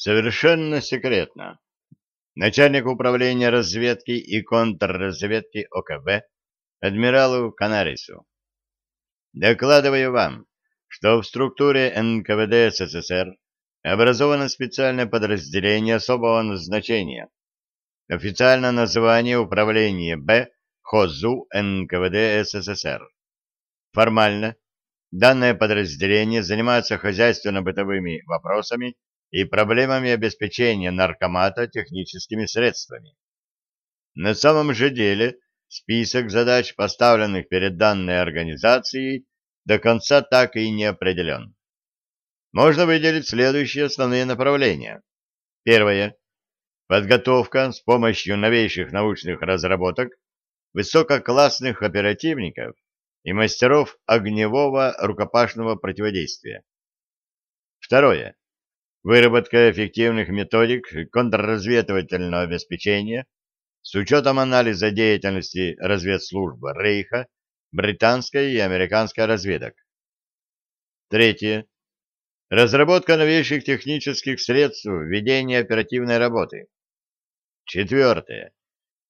Совершенно секретно. Начальник управления разведки и контрразведки ОКБ адмиралу Канарису. Докладываю вам, что в структуре НКВД СССР образовано специальное подразделение особого назначения. Официальное название Управление Б ХОЗУ НКВД СССР. Формально данное подразделение занимается хозяйственно-бытовыми вопросами и проблемами обеспечения наркомата техническими средствами. На самом же деле список задач, поставленных перед данной организацией, до конца так и не определен. Можно выделить следующие основные направления. Первое. Подготовка с помощью новейших научных разработок высококлассных оперативников и мастеров огневого рукопашного противодействия. Второе выработка эффективных методик контрразведывательного обеспечения с учетом анализа деятельности разведслужбы Рейха, британской и американской разведок. Третье. Разработка новейших технических средств ведения оперативной работы. Четвертое.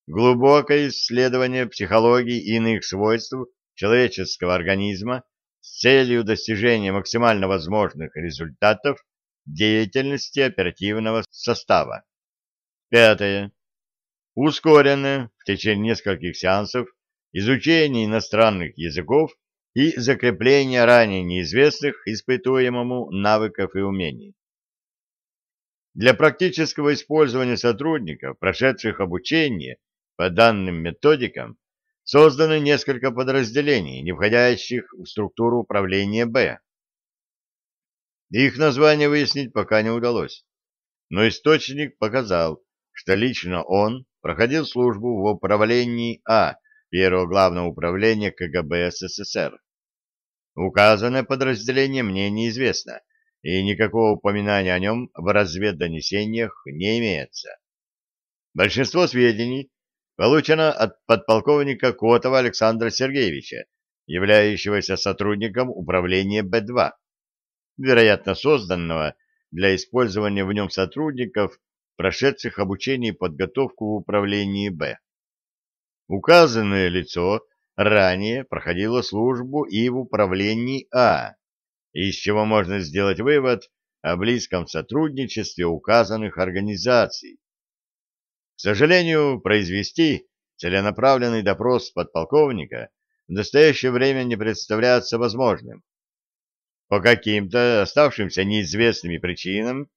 Глубокое исследование психологии и иных свойств человеческого организма с целью достижения максимально возможных результатов деятельности оперативного состава. Пятое. Ускоренное в течение нескольких сеансов изучение иностранных языков и закрепление ранее неизвестных испытуемому навыков и умений. Для практического использования сотрудников, прошедших обучение по данным методикам, созданы несколько подразделений, не входящих в структуру управления Б. Их название выяснить пока не удалось, но источник показал, что лично он проходил службу в управлении А Первого главного управления КГБ СССР. Указанное подразделение мне неизвестно, и никакого упоминания о нем в разведдонесениях не имеется. Большинство сведений получено от подполковника Котова Александра Сергеевича, являющегося сотрудником управления Б-2 вероятно созданного для использования в нем сотрудников, прошедших обучение и подготовку в управлении Б. Указанное лицо ранее проходило службу и в управлении А, из чего можно сделать вывод о близком сотрудничестве указанных организаций. К сожалению, произвести целенаправленный допрос подполковника в настоящее время не представляется возможным. По каким-то оставшимся неизвестными причинам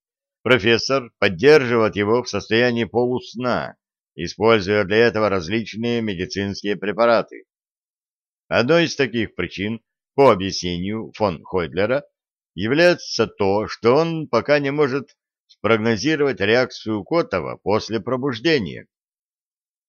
профессор поддерживает его в состоянии полусна, используя для этого различные медицинские препараты. Одной из таких причин, по объяснению фон Хойдлера, является то, что он пока не может спрогнозировать реакцию Котова после пробуждения.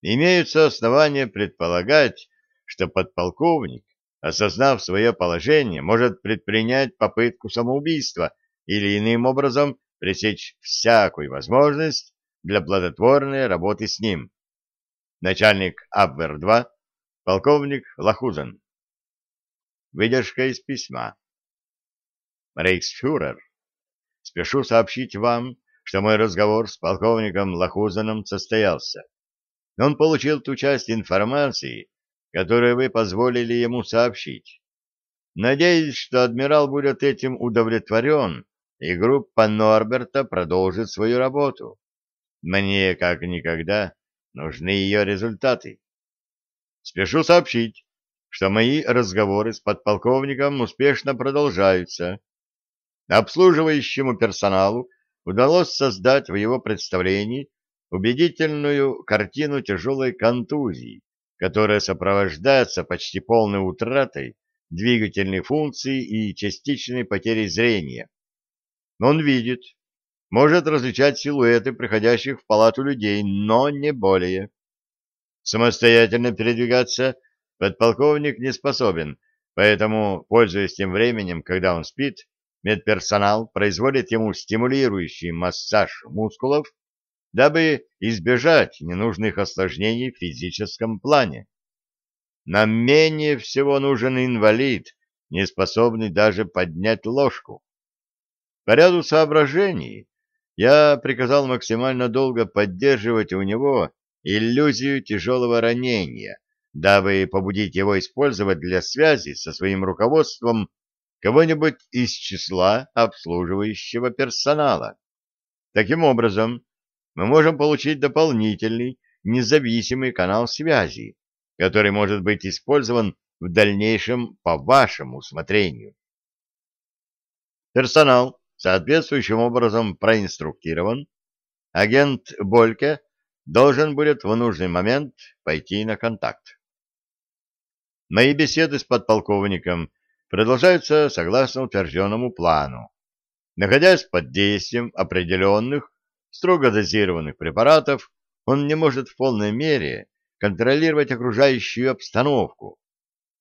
Имеются основания предполагать, что подполковник осознав свое положение, может предпринять попытку самоубийства или иным образом пресечь всякую возможность для плодотворной работы с ним. Начальник Абвер-2, полковник Лахузен. Выдержка из письма. Рейхсфюрер, спешу сообщить вам, что мой разговор с полковником Лахузеном состоялся. Он получил ту часть информации, которое вы позволили ему сообщить. Надеюсь, что адмирал будет этим удовлетворен, и группа Норберта продолжит свою работу. Мне, как никогда, нужны ее результаты. Спешу сообщить, что мои разговоры с подполковником успешно продолжаются. Обслуживающему персоналу удалось создать в его представлении убедительную картину тяжелой контузии, которая сопровождается почти полной утратой двигательной функции и частичной потерей зрения. Он видит, может различать силуэты приходящих в палату людей, но не более. Самостоятельно передвигаться подполковник не способен, поэтому, пользуясь тем временем, когда он спит, медперсонал производит ему стимулирующий массаж мускулов дабы избежать ненужных осложнений в физическом плане. Нам менее всего нужен инвалид, не способный даже поднять ложку. По ряду соображений я приказал максимально долго поддерживать у него иллюзию тяжелого ранения, дабы побудить его использовать для связи со своим руководством кого-нибудь из числа обслуживающего персонала. Таким образом, мы можем получить дополнительный независимый канал связи, который может быть использован в дальнейшем по вашему усмотрению. Персонал соответствующим образом проинструктирован, агент Больке должен будет в нужный момент пойти на контакт. Мои беседы с подполковником продолжаются согласно утвержденному плану. Находясь под действием определенных, строго дозированных препаратов, он не может в полной мере контролировать окружающую обстановку,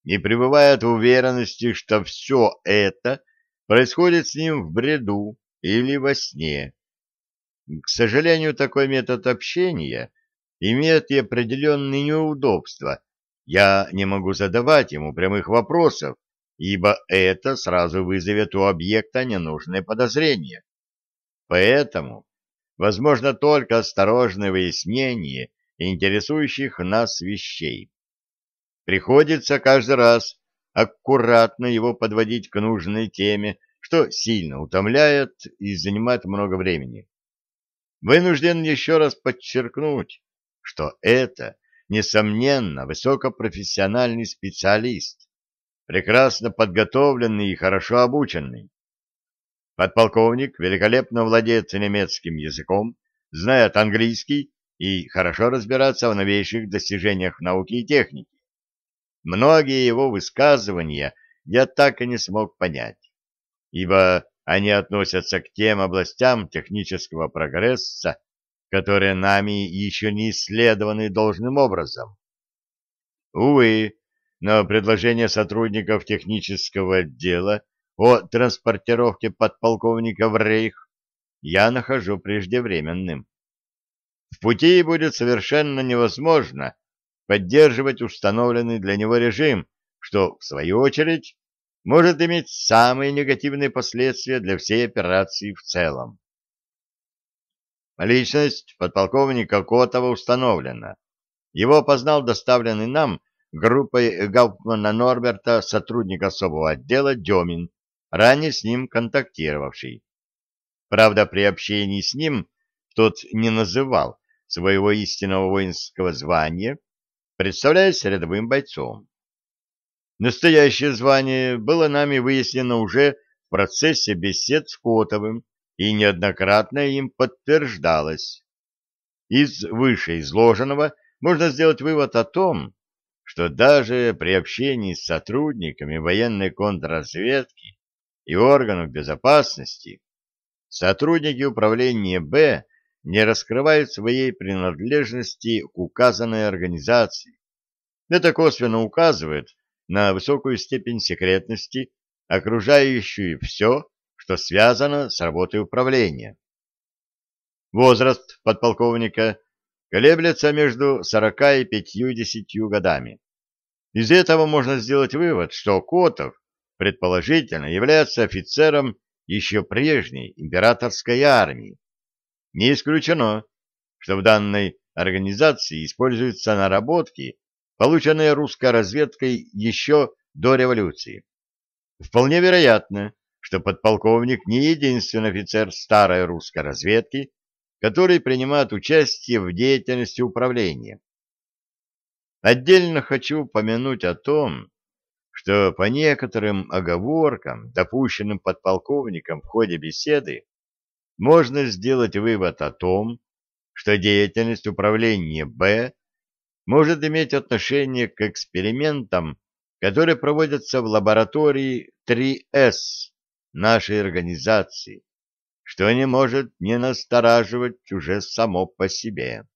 не пребывает в уверенности, что все это происходит с ним в бреду или во сне. К сожалению, такой метод общения имеет и определенные неудобства. Я не могу задавать ему прямых вопросов, ибо это сразу вызовет у объекта ненужные подозрения. Поэтому возможно только осторожное выяснение интересующих нас вещей. Приходится каждый раз аккуратно его подводить к нужной теме, что сильно утомляет и занимает много времени. Вынужден еще раз подчеркнуть, что это, несомненно, высокопрофессиональный специалист, прекрасно подготовленный и хорошо обученный. Подполковник великолепно владеет немецким языком, знает английский и хорошо разбирается в новейших достижениях науки и техники. Многие его высказывания я так и не смог понять, ибо они относятся к тем областям технического прогресса, которые нами еще не исследованы должным образом. Увы, но предложение сотрудников технического отдела о транспортировке подполковника в Рейх я нахожу преждевременным. В пути будет совершенно невозможно поддерживать установленный для него режим, что, в свою очередь, может иметь самые негативные последствия для всей операции в целом. Личность подполковника Котова установлена. Его опознал доставленный нам группой Гауптмана Норберта сотрудник особого отдела Демин, ранее с ним контактировавший. Правда, при общении с ним тот не называл своего истинного воинского звания, представляясь рядовым бойцом. Настоящее звание было нами выяснено уже в процессе бесед с Котовым и неоднократно им подтверждалось. Из вышеизложенного можно сделать вывод о том, что даже при общении с сотрудниками военной контрразведки и органов безопасности сотрудники управления Б не раскрывают своей принадлежности к указанной организации. Это косвенно указывает на высокую степень секретности, окружающую все, что связано с работой управления. Возраст подполковника колеблется между 40 и 50 годами. Из этого можно сделать вывод, что Котов, предположительно, является офицером еще прежней императорской армии, не исключено, что в данной организации используются наработки, полученные русской разведкой еще до революции. Вполне вероятно, что подполковник не единственный офицер старой русской разведки, который принимает участие в деятельности управления. Отдельно хочу упомянуть о том, что по некоторым оговоркам, допущенным подполковником в ходе беседы, можно сделать вывод о том, что деятельность управления Б может иметь отношение к экспериментам, которые проводятся в лаборатории 3С нашей организации, что не может не настораживать уже само по себе.